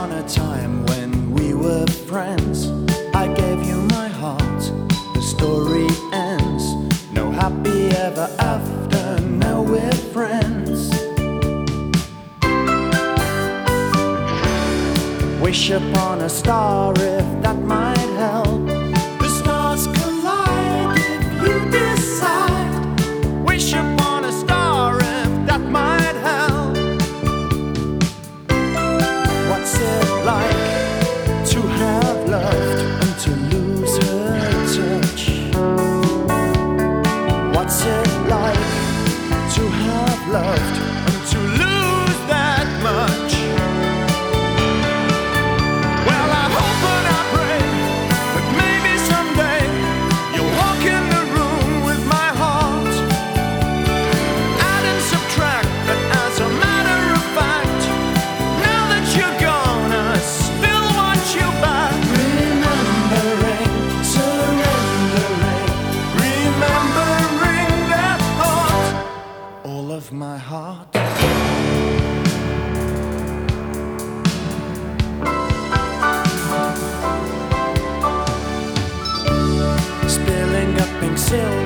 On a time when we were friends. I gave you my heart, the story ends. No happy ever after, now we're friends. Wish upon a star if that might. still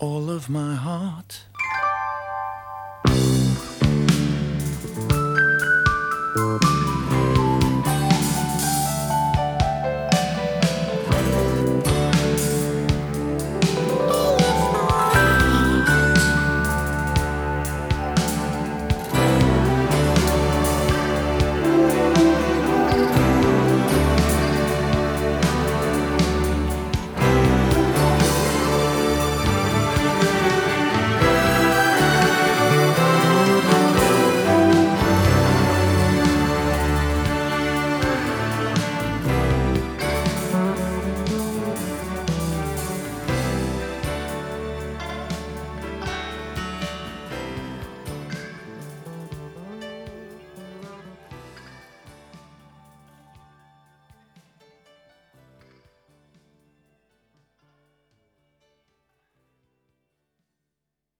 all of my heart.